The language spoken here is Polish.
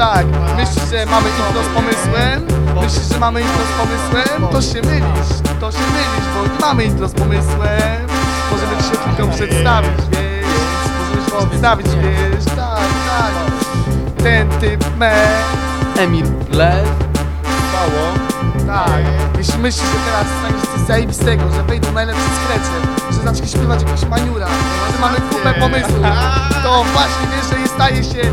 tak. myślisz, że mamy intro z pomysłem? Myślisz, że mamy intro z pomysłem? To się mylisz, to się mylisz, bo nie mamy intro z pomysłem. Możemy ci się tylko przedstawić, wiesz? Możemy się przedstawić, wiesz? Tak, tak. Ten typ me, Emil Lew. tak. Jeśli myślisz, że teraz staniesz coś zajebistego, że wejdą najlepsze skrecze, że zaczniesz śpiewać jakieś maniura, że mamy kupę pomysłów, to właśnie wiesz, że je staje się